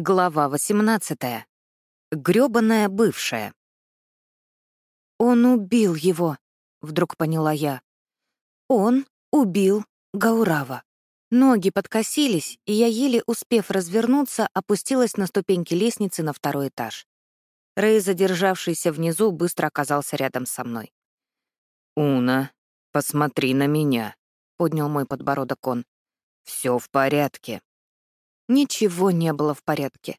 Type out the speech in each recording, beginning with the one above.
Глава 18. Грёбаная бывшая. «Он убил его», — вдруг поняла я. «Он убил Гаурава». Ноги подкосились, и я, еле успев развернуться, опустилась на ступеньки лестницы на второй этаж. Рэй, задержавшийся внизу, быстро оказался рядом со мной. «Уна, посмотри на меня», — поднял мой подбородок он. «Все в порядке». Ничего не было в порядке.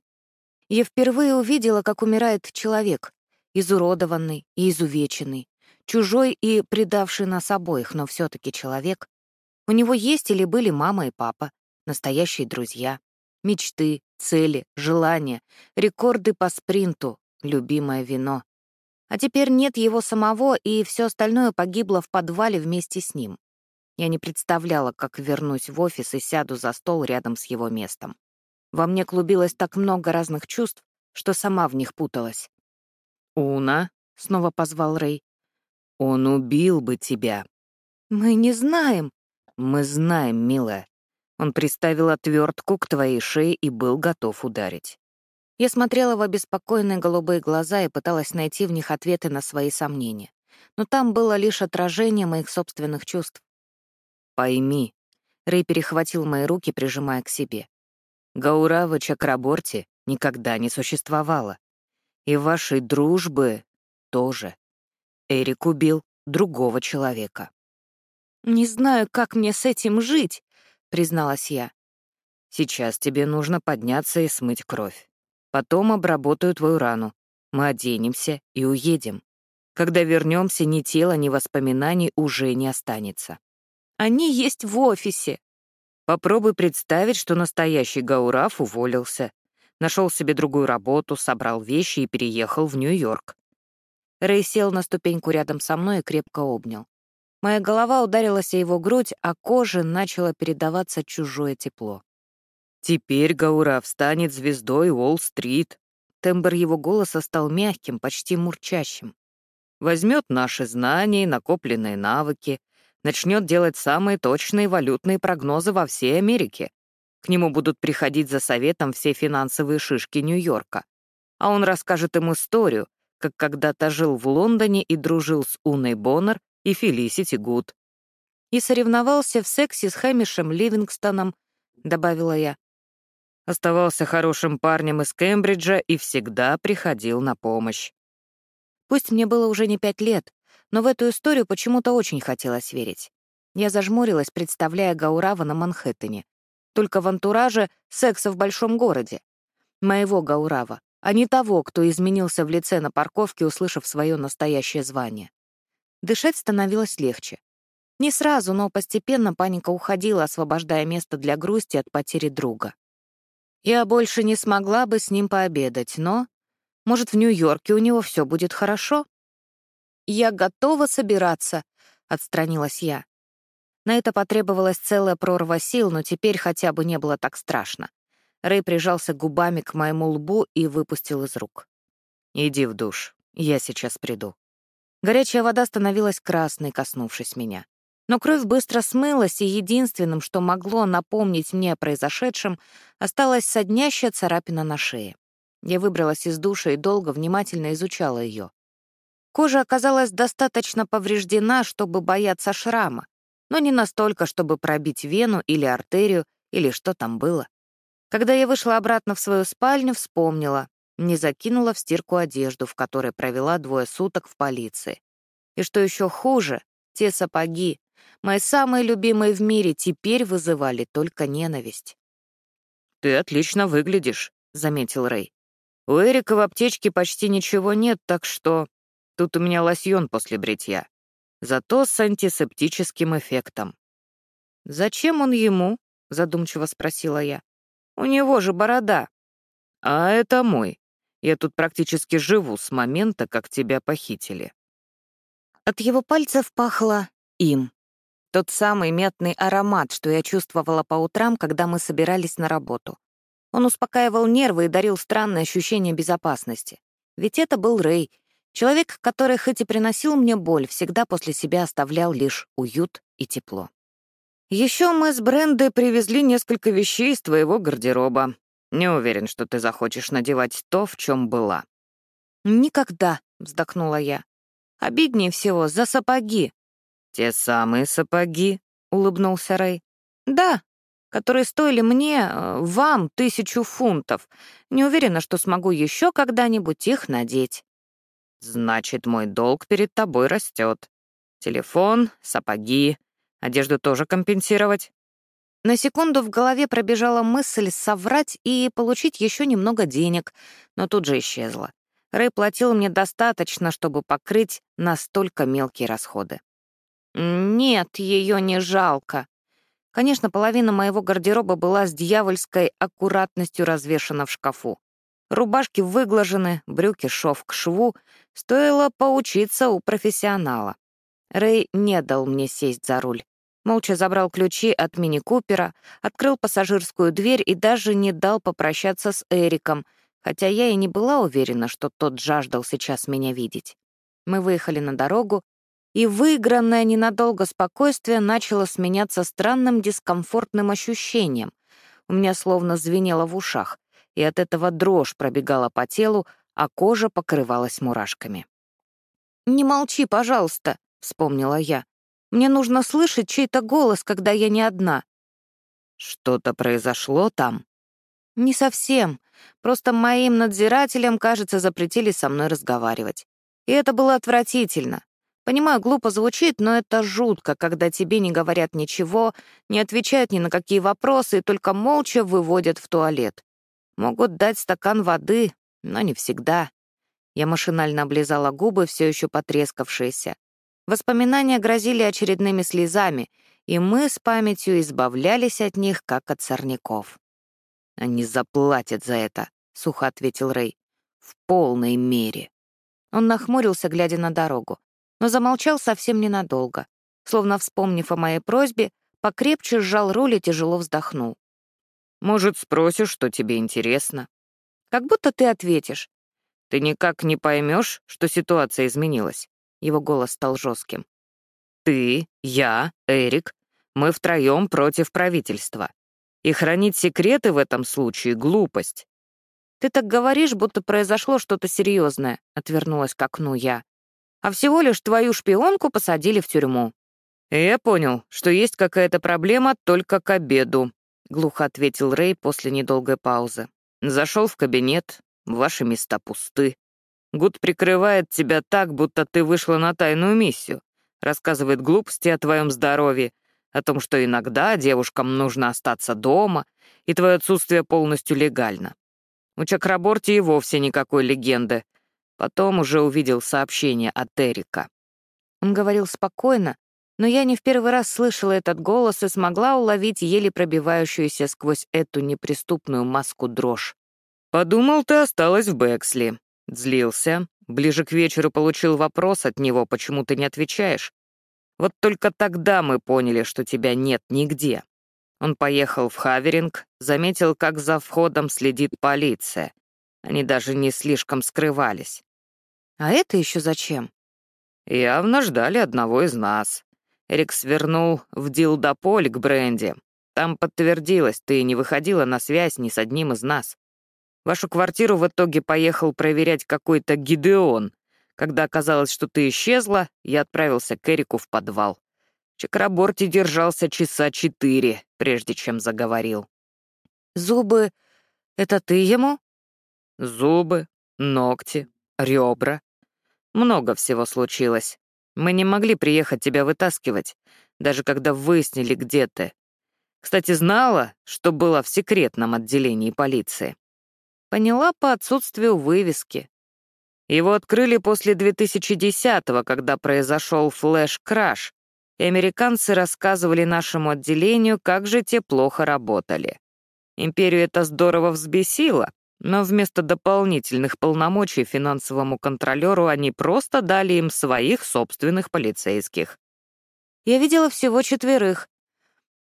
Я впервые увидела, как умирает человек, изуродованный и изувеченный, чужой и предавший нас обоих, но все таки человек. У него есть или были мама и папа, настоящие друзья, мечты, цели, желания, рекорды по спринту, любимое вино. А теперь нет его самого, и все остальное погибло в подвале вместе с ним. Я не представляла, как вернусь в офис и сяду за стол рядом с его местом. Во мне клубилось так много разных чувств, что сама в них путалась. «Уна», — снова позвал Рэй, — «он убил бы тебя». «Мы не знаем». «Мы знаем, милая. Он приставил отвертку к твоей шее и был готов ударить». Я смотрела в обеспокоенные голубые глаза и пыталась найти в них ответы на свои сомнения. Но там было лишь отражение моих собственных чувств. Пойми. Рэй перехватил мои руки, прижимая к себе. Гаурава Чакраборти никогда не существовало. И вашей дружбы тоже. Эрик убил другого человека. «Не знаю, как мне с этим жить», — призналась я. «Сейчас тебе нужно подняться и смыть кровь. Потом обработаю твою рану. Мы оденемся и уедем. Когда вернемся, ни тела, ни воспоминаний уже не останется. Они есть в офисе. Попробуй представить, что настоящий Гаураф уволился, нашел себе другую работу, собрал вещи и переехал в Нью-Йорк. Рэй сел на ступеньку рядом со мной и крепко обнял. Моя голова ударилась о его грудь, а коже начало передаваться чужое тепло. «Теперь Гаураф станет звездой Уолл-стрит». Тембр его голоса стал мягким, почти мурчащим. «Возьмет наши знания и накопленные навыки, начнет делать самые точные валютные прогнозы во всей Америке. К нему будут приходить за советом все финансовые шишки Нью-Йорка. А он расскажет им историю, как когда-то жил в Лондоне и дружил с Уной Боннер и Фелисити Гуд. «И соревновался в сексе с Хэмишем Ливингстоном», — добавила я. Оставался хорошим парнем из Кембриджа и всегда приходил на помощь. Пусть мне было уже не пять лет, но в эту историю почему-то очень хотелось верить. Я зажмурилась, представляя Гаурава на Манхэттене. Только в антураже секса в большом городе. Моего Гаурава, а не того, кто изменился в лице на парковке, услышав свое настоящее звание. Дышать становилось легче. Не сразу, но постепенно паника уходила, освобождая место для грусти от потери друга. Я больше не смогла бы с ним пообедать, но, может, в Нью-Йорке у него все будет хорошо? «Я готова собираться», — отстранилась я. На это потребовалась целая прорва сил, но теперь хотя бы не было так страшно. Рэй прижался губами к моему лбу и выпустил из рук. «Иди в душ, я сейчас приду». Горячая вода становилась красной, коснувшись меня. Но кровь быстро смылась, и единственным, что могло напомнить мне о произошедшем, осталась соднящая царапина на шее. Я выбралась из душа и долго внимательно изучала ее. Кожа оказалась достаточно повреждена, чтобы бояться шрама, но не настолько, чтобы пробить вену или артерию, или что там было. Когда я вышла обратно в свою спальню, вспомнила, не закинула в стирку одежду, в которой провела двое суток в полиции. И что еще хуже, те сапоги, мои самые любимые в мире, теперь вызывали только ненависть. «Ты отлично выглядишь», — заметил Рэй. «У Эрика в аптечке почти ничего нет, так что...» Тут у меня лосьон после бритья. Зато с антисептическим эффектом. «Зачем он ему?» — задумчиво спросила я. «У него же борода». «А это мой. Я тут практически живу с момента, как тебя похитили». От его пальцев пахло им. Тот самый мятный аромат, что я чувствовала по утрам, когда мы собирались на работу. Он успокаивал нервы и дарил странное ощущение безопасности. Ведь это был Рэй, Человек, который хоть и приносил мне боль, всегда после себя оставлял лишь уют и тепло. Еще мы с Брендой привезли несколько вещей из твоего гардероба. Не уверен, что ты захочешь надевать то, в чем была». «Никогда», — вздохнула я. «Обиднее всего за сапоги». «Те самые сапоги?» — улыбнулся Рэй. «Да, которые стоили мне, э, вам, тысячу фунтов. Не уверена, что смогу еще когда-нибудь их надеть». «Значит, мой долг перед тобой растет. Телефон, сапоги, одежду тоже компенсировать?» На секунду в голове пробежала мысль соврать и получить еще немного денег, но тут же исчезла. Рэй платил мне достаточно, чтобы покрыть настолько мелкие расходы. Нет, ее не жалко. Конечно, половина моего гардероба была с дьявольской аккуратностью развешана в шкафу. Рубашки выглажены, брюки шов к шву. Стоило поучиться у профессионала. Рэй не дал мне сесть за руль. Молча забрал ключи от мини-купера, открыл пассажирскую дверь и даже не дал попрощаться с Эриком, хотя я и не была уверена, что тот жаждал сейчас меня видеть. Мы выехали на дорогу, и выигранное ненадолго спокойствие начало сменяться странным дискомфортным ощущением. У меня словно звенело в ушах, и от этого дрожь пробегала по телу, а кожа покрывалась мурашками. «Не молчи, пожалуйста», — вспомнила я. «Мне нужно слышать чей-то голос, когда я не одна». «Что-то произошло там?» «Не совсем. Просто моим надзирателям, кажется, запретили со мной разговаривать. И это было отвратительно. Понимаю, глупо звучит, но это жутко, когда тебе не говорят ничего, не отвечают ни на какие вопросы и только молча выводят в туалет. Могут дать стакан воды, но не всегда. Я машинально облизала губы, все еще потрескавшиеся. Воспоминания грозили очередными слезами, и мы с памятью избавлялись от них, как от сорняков. «Они заплатят за это», — сухо ответил Рэй. «В полной мере». Он нахмурился, глядя на дорогу но замолчал совсем ненадолго. Словно вспомнив о моей просьбе, покрепче сжал руль и тяжело вздохнул. «Может, спросишь, что тебе интересно?» «Как будто ты ответишь». «Ты никак не поймешь, что ситуация изменилась?» Его голос стал жестким. «Ты, я, Эрик, мы втроем против правительства. И хранить секреты в этом случае — глупость». «Ты так говоришь, будто произошло что-то серьезное», — отвернулась к окну я а всего лишь твою шпионку посадили в тюрьму». «Я понял, что есть какая-то проблема только к обеду», — глухо ответил Рэй после недолгой паузы. «Зашел в кабинет, ваши места пусты. Гуд прикрывает тебя так, будто ты вышла на тайную миссию, рассказывает глупости о твоем здоровье, о том, что иногда девушкам нужно остаться дома, и твое отсутствие полностью легально. У Чакраборти и вовсе никакой легенды — Потом уже увидел сообщение от Эрика. Он говорил спокойно, но я не в первый раз слышала этот голос и смогла уловить еле пробивающуюся сквозь эту неприступную маску дрожь. «Подумал, ты осталась в Бэксли». Злился. Ближе к вечеру получил вопрос от него, почему ты не отвечаешь. Вот только тогда мы поняли, что тебя нет нигде. Он поехал в Хаверинг, заметил, как за входом следит полиция. Они даже не слишком скрывались. А это еще зачем? Явно ждали одного из нас. Эрик свернул в Дилдополь к Бренди. Там подтвердилось, ты не выходила на связь ни с одним из нас. Вашу квартиру в итоге поехал проверять какой-то Гидеон. Когда оказалось, что ты исчезла, я отправился к Эрику в подвал. Чакраборти держался часа четыре, прежде чем заговорил. «Зубы — это ты ему?» «Зубы, ногти, ребра. Много всего случилось. Мы не могли приехать тебя вытаскивать, даже когда выяснили, где ты. Кстати, знала, что была в секретном отделении полиции. Поняла по отсутствию вывески. Его открыли после 2010-го, когда произошел флэш-краш, и американцы рассказывали нашему отделению, как же те плохо работали. Империю это здорово взбесило, но вместо дополнительных полномочий финансовому контролеру они просто дали им своих собственных полицейских. Я видела всего четверых.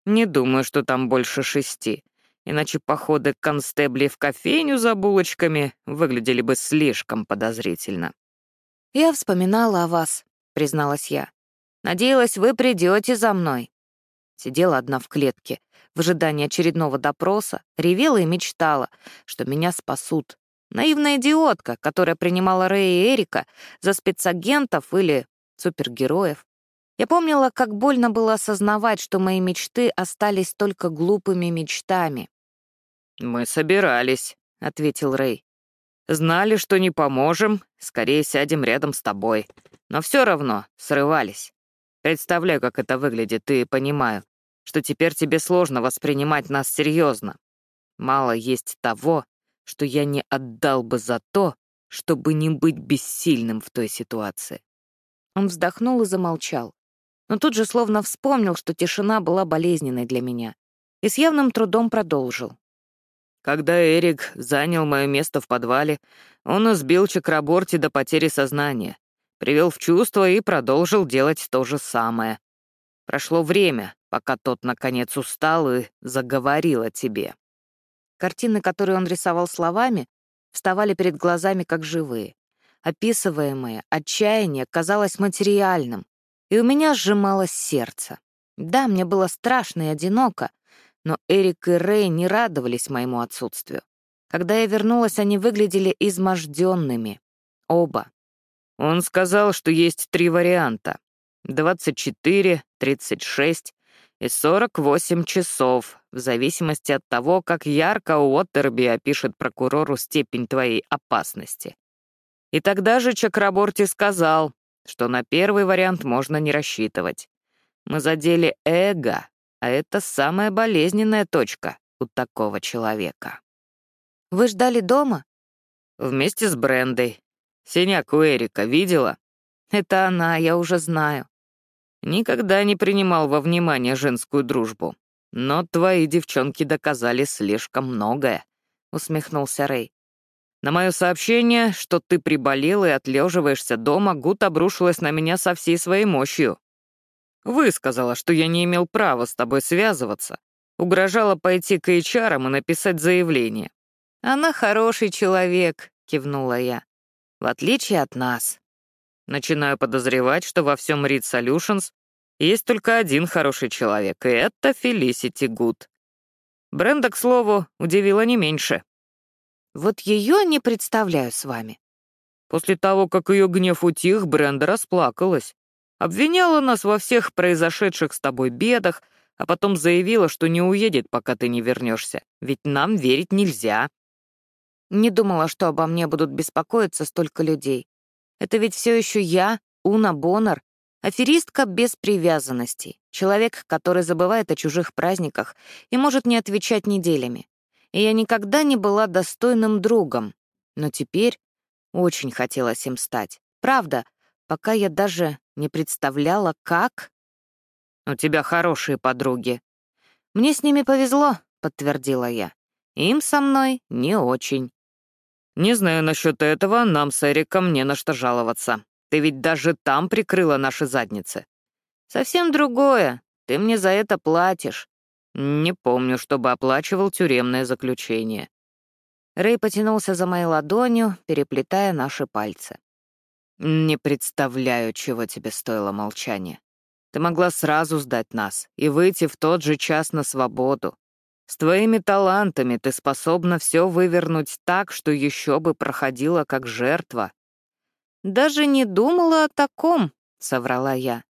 Не думаю, что там больше шести. Иначе походы констеблей в кофейню за булочками выглядели бы слишком подозрительно. «Я вспоминала о вас», — призналась я. «Надеялась, вы придете за мной». Сидела одна в клетке. В ожидании очередного допроса, ревела и мечтала, что меня спасут. Наивная идиотка, которая принимала Рэя и Эрика за спецагентов или супергероев. Я помнила, как больно было осознавать, что мои мечты остались только глупыми мечтами. «Мы собирались», — ответил Рэй. «Знали, что не поможем, скорее сядем рядом с тобой. Но все равно срывались. Представляю, как это выглядит, и понимаю, что теперь тебе сложно воспринимать нас серьезно. Мало есть того, что я не отдал бы за то, чтобы не быть бессильным в той ситуации. Он вздохнул и замолчал. Но тут же словно вспомнил, что тишина была болезненной для меня. И с явным трудом продолжил. Когда Эрик занял мое место в подвале, он избил Чакраборти до потери сознания, привел в чувство и продолжил делать то же самое. Прошло время, пока тот, наконец, устал и заговорил о тебе. Картины, которые он рисовал словами, вставали перед глазами как живые. Описываемое отчаяние казалось материальным, и у меня сжималось сердце. Да, мне было страшно и одиноко, но Эрик и Рэй не радовались моему отсутствию. Когда я вернулась, они выглядели изможденными. Оба. Он сказал, что есть три варианта. 24, 36 и 48 часов, в зависимости от того, как ярко Уоттерби опишет прокурору степень твоей опасности. И тогда же Чакраборти сказал, что на первый вариант можно не рассчитывать. Мы задели эго, а это самая болезненная точка у такого человека. «Вы ждали дома?» «Вместе с Брендой. Синяк у Эрика видела?» «Это она, я уже знаю». «Никогда не принимал во внимание женскую дружбу. Но твои девчонки доказали слишком многое», — усмехнулся Рэй. На мое сообщение, что ты приболел и отлеживаешься дома, Гуд обрушилась на меня со всей своей мощью. Высказала, что я не имел права с тобой связываться. Угрожала пойти к HR и написать заявление. «Она хороший человек», — кивнула я. «В отличие от нас». Начинаю подозревать, что во всем Read Solutions есть только один хороший человек, и это Фелисити Гуд. Бренда, к слову, удивила не меньше. Вот ее не представляю с вами. После того, как ее гнев утих, Бренда расплакалась. Обвиняла нас во всех произошедших с тобой бедах, а потом заявила, что не уедет, пока ты не вернешься. Ведь нам верить нельзя. Не думала, что обо мне будут беспокоиться столько людей. Это ведь все еще я, Уна Боннер, аферистка без привязанностей, человек, который забывает о чужих праздниках и может не отвечать неделями. И я никогда не была достойным другом, но теперь очень хотелось им стать. Правда, пока я даже не представляла, как. «У тебя хорошие подруги». «Мне с ними повезло», — подтвердила я. «Им со мной не очень». «Не знаю насчет этого, нам с Эриком не на что жаловаться. Ты ведь даже там прикрыла наши задницы». «Совсем другое. Ты мне за это платишь». «Не помню, чтобы оплачивал тюремное заключение». Рэй потянулся за моей ладонью, переплетая наши пальцы. «Не представляю, чего тебе стоило молчание. Ты могла сразу сдать нас и выйти в тот же час на свободу. С твоими талантами ты способна все вывернуть так, что еще бы проходила как жертва». «Даже не думала о таком», — соврала я.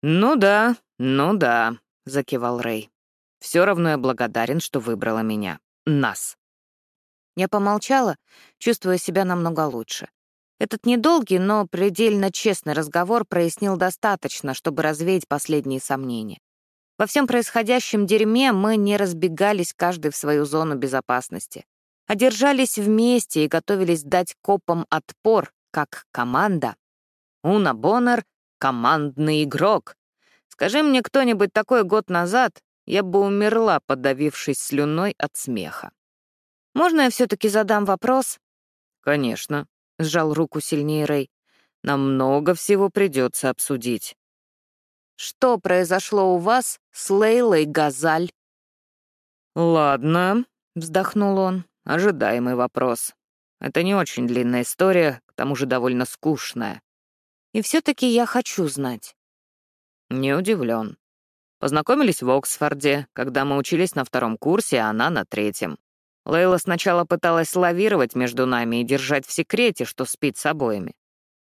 «Ну да, ну да», — закивал Рэй. «Все равно я благодарен, что выбрала меня. Нас». Я помолчала, чувствуя себя намного лучше. Этот недолгий, но предельно честный разговор прояснил достаточно, чтобы развеять последние сомнения. Во всем происходящем дерьме мы не разбегались каждый в свою зону безопасности, а держались вместе и готовились дать копам отпор, как команда. Уна Боннер — командный игрок. Скажи мне кто-нибудь такой год назад, я бы умерла, подавившись слюной от смеха. Можно я все-таки задам вопрос? Конечно. — сжал руку сильнее Рэй. «Нам много всего придется обсудить». «Что произошло у вас с Лейлой Газаль?» «Ладно», — вздохнул он, — ожидаемый вопрос. Это не очень длинная история, тому же довольно скучная. И все таки я хочу знать. Не удивлен. Познакомились в Оксфорде, когда мы учились на втором курсе, а она на третьем. Лейла сначала пыталась лавировать между нами и держать в секрете, что спит с обоими.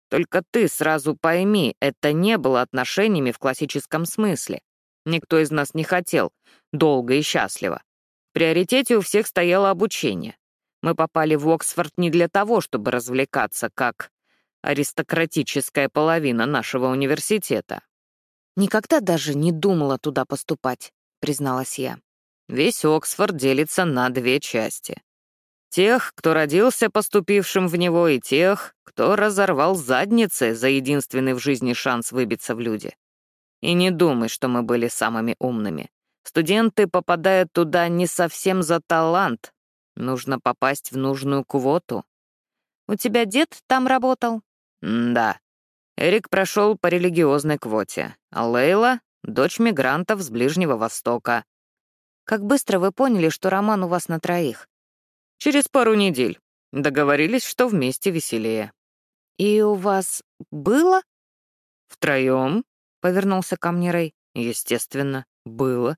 Только ты сразу пойми, это не было отношениями в классическом смысле. Никто из нас не хотел долго и счастливо. В приоритете у всех стояло обучение. Мы попали в Оксфорд не для того, чтобы развлекаться, как аристократическая половина нашего университета. «Никогда даже не думала туда поступать», — призналась я. «Весь Оксфорд делится на две части. Тех, кто родился поступившим в него, и тех, кто разорвал задницы за единственный в жизни шанс выбиться в люди. И не думай, что мы были самыми умными. Студенты попадают туда не совсем за талант. Нужно попасть в нужную квоту. У тебя дед там работал? М да. Эрик прошел по религиозной квоте, а Лейла — дочь мигрантов с Ближнего Востока. Как быстро вы поняли, что роман у вас на троих? Через пару недель. Договорились, что вместе веселее. «И у вас было?» «Втроем?» — повернулся ко мне Рэй. «Естественно, было».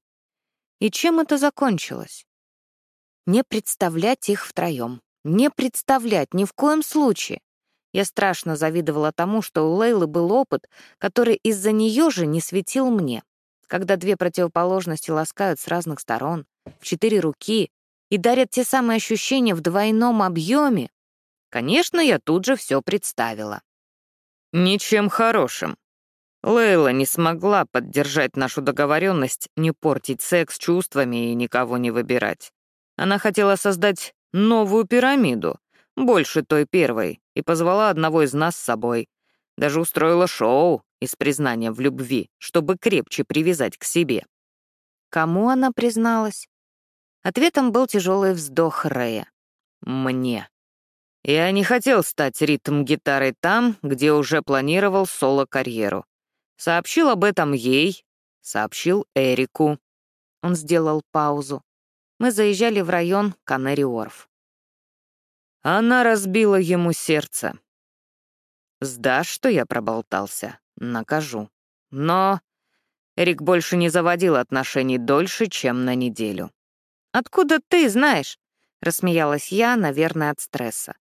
«И чем это закончилось?» «Не представлять их втроем. Не представлять ни в коем случае. Я страшно завидовала тому, что у Лейлы был опыт, который из-за нее же не светил мне. Когда две противоположности ласкают с разных сторон, в четыре руки, и дарят те самые ощущения в двойном объеме, конечно, я тут же все представила. Ничем хорошим. Лейла не смогла поддержать нашу договоренность не портить секс чувствами и никого не выбирать. Она хотела создать новую пирамиду, больше той первой, и позвала одного из нас с собой. Даже устроила шоу из признания в любви, чтобы крепче привязать к себе. Кому она призналась? Ответом был тяжелый вздох Рэя. «Мне». Я не хотел стать ритм-гитарой там, где уже планировал соло-карьеру. Сообщил об этом ей, сообщил Эрику. Он сделал паузу. Мы заезжали в район Канари-Орф. Она разбила ему сердце. Сдашь, что я проболтался? Накажу. Но Эрик больше не заводил отношений дольше, чем на неделю. «Откуда ты знаешь?» — рассмеялась я, наверное, от стресса.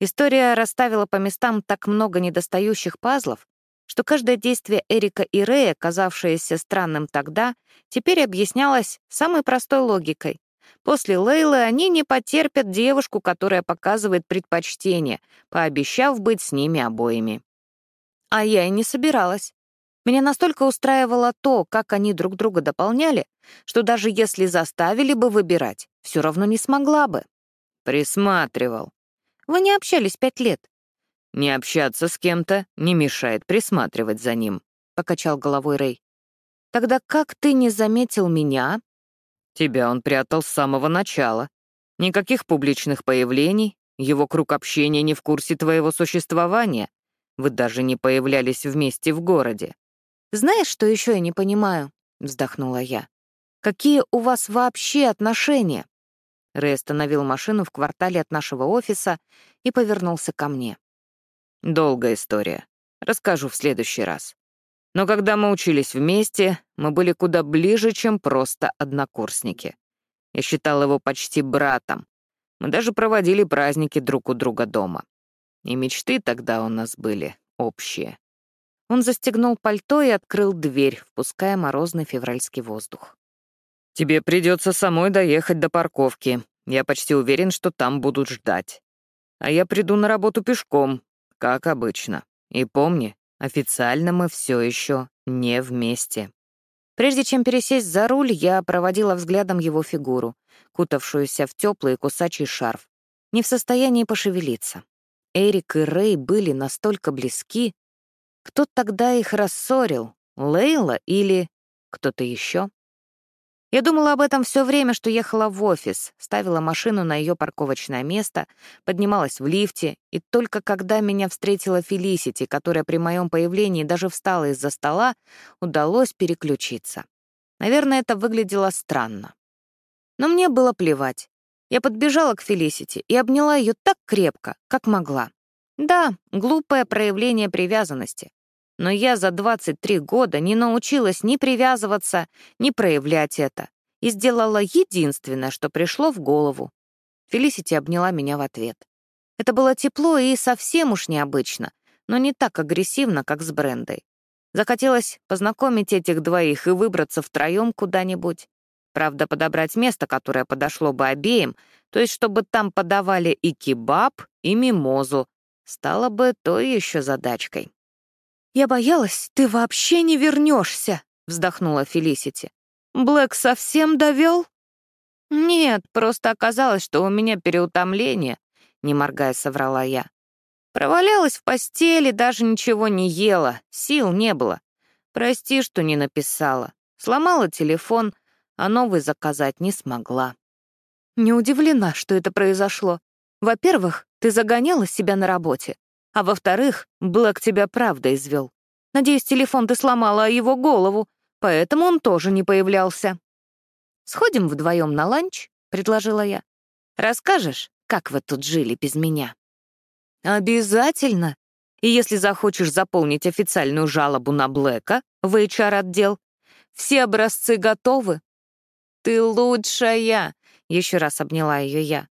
История расставила по местам так много недостающих пазлов, что каждое действие Эрика и Рэя, казавшееся странным тогда, теперь объяснялось самой простой логикой. После Лейлы они не потерпят девушку, которая показывает предпочтение, пообещав быть с ними обоими. А я и не собиралась. Меня настолько устраивало то, как они друг друга дополняли, что даже если заставили бы выбирать, все равно не смогла бы. Присматривал. Вы не общались пять лет. Не общаться с кем-то не мешает присматривать за ним, покачал головой Рэй. Тогда как ты не заметил меня? Тебя он прятал с самого начала. Никаких публичных появлений, его круг общения не в курсе твоего существования. Вы даже не появлялись вместе в городе. «Знаешь, что еще я не понимаю?» — вздохнула я. «Какие у вас вообще отношения?» Рэй остановил машину в квартале от нашего офиса и повернулся ко мне. «Долгая история. Расскажу в следующий раз. Но когда мы учились вместе, мы были куда ближе, чем просто однокурсники. Я считал его почти братом. Мы даже проводили праздники друг у друга дома. И мечты тогда у нас были общие. Он застегнул пальто и открыл дверь, впуская морозный февральский воздух. «Тебе придется самой доехать до парковки. Я почти уверен, что там будут ждать. А я приду на работу пешком, как обычно. И помни, официально мы все еще не вместе». Прежде чем пересесть за руль, я проводила взглядом его фигуру, кутавшуюся в теплый кусачий шарф, не в состоянии пошевелиться. Эрик и Рэй были настолько близки, кто тогда их рассорил, Лейла или кто-то еще? Я думала об этом все время, что ехала в офис, ставила машину на ее парковочное место, поднималась в лифте, и только когда меня встретила Фелисити, которая при моем появлении даже встала из-за стола, удалось переключиться. Наверное, это выглядело странно. Но мне было плевать. Я подбежала к Фелисити и обняла ее так крепко, как могла. Да, глупое проявление привязанности. Но я за 23 года не научилась ни привязываться, ни проявлять это. И сделала единственное, что пришло в голову. Фелисити обняла меня в ответ. Это было тепло и совсем уж необычно, но не так агрессивно, как с Брендой. Захотелось познакомить этих двоих и выбраться втроем куда-нибудь. Правда, подобрать место, которое подошло бы обеим, то есть чтобы там подавали и кебаб, и мимозу, стало бы то еще задачкой. «Я боялась, ты вообще не вернешься», — вздохнула Фелисити. «Блэк совсем довел?» «Нет, просто оказалось, что у меня переутомление», — не моргая соврала я. Провалялась в постели, даже ничего не ела, сил не было. Прости, что не написала. Сломала телефон, а новый заказать не смогла. Не удивлена, что это произошло. Во-первых, ты загоняла себя на работе, а во-вторых, Блэк тебя правда извел. Надеюсь, телефон ты сломала о его голову, поэтому он тоже не появлялся. «Сходим вдвоем на ланч?» — предложила я. «Расскажешь, как вы тут жили без меня?» «Обязательно. И если захочешь заполнить официальную жалобу на Блэка в HR-отдел, все образцы готовы». «Ты лучшая!» — еще раз обняла ее я.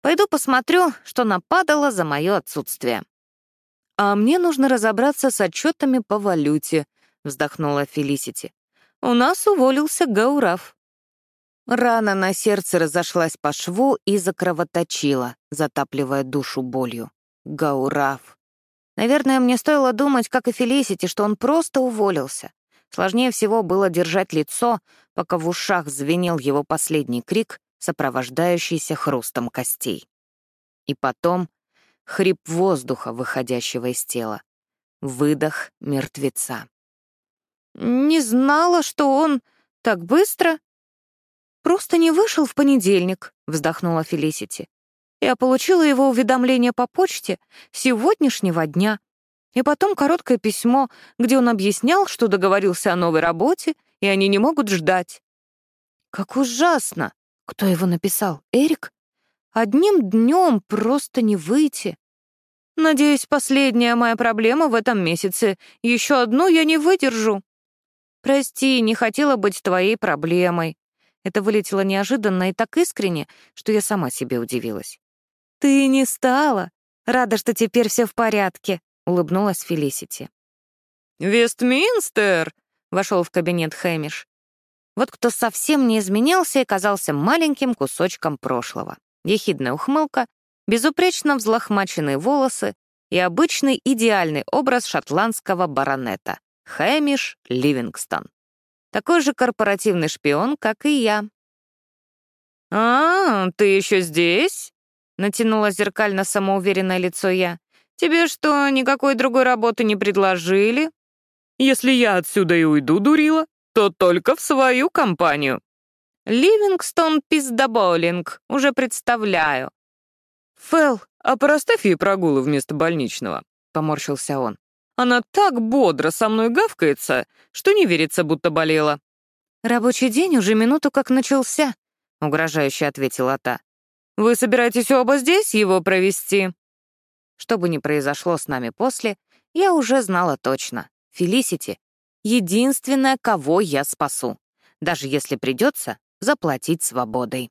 «Пойду посмотрю, что нападало за мое отсутствие». «А мне нужно разобраться с отчетами по валюте», — вздохнула Фелисити. «У нас уволился Гаурав». Рана на сердце разошлась по шву и закровоточила, затапливая душу болью. Гаурав. Наверное, мне стоило думать, как и Фелисити, что он просто уволился. Сложнее всего было держать лицо, пока в ушах звенел его последний крик, сопровождающийся хрустом костей. И потом хрип воздуха, выходящего из тела. Выдох мертвеца. «Не знала, что он так быстро...» «Просто не вышел в понедельник», — вздохнула Фелисити. «Я получила его уведомление по почте сегодняшнего дня, и потом короткое письмо, где он объяснял, что договорился о новой работе, и они не могут ждать». «Как ужасно! Кто его написал? Эрик? Одним днем просто не выйти. Надеюсь, последняя моя проблема в этом месяце. Еще одну я не выдержу. Прости, не хотела быть твоей проблемой. Это вылетело неожиданно и так искренне, что я сама себе удивилась. «Ты не стала. Рада, что теперь все в порядке», — улыбнулась Фелисити. «Вестминстер!» — вошел в кабинет Хэмиш. Вот кто совсем не изменился и казался маленьким кусочком прошлого. Ехидная ухмылка, безупречно взлохмаченные волосы и обычный идеальный образ шотландского баронета — Хэмиш Ливингстон. Такой же корпоративный шпион, как и я. «А, ты еще здесь?» — натянуло зеркально самоуверенное лицо я. «Тебе что, никакой другой работы не предложили? Если я отсюда и уйду, дурила, то только в свою компанию. Ливингстон Пиздаболинг, уже представляю». «Фэл, а проставь ей прогулы вместо больничного», — поморщился он. Она так бодро со мной гавкается, что не верится, будто болела». «Рабочий день уже минуту как начался», — угрожающе ответила та. «Вы собираетесь оба здесь его провести?» Что бы ни произошло с нами после, я уже знала точно. Фелисити — единственная, кого я спасу, даже если придется заплатить свободой.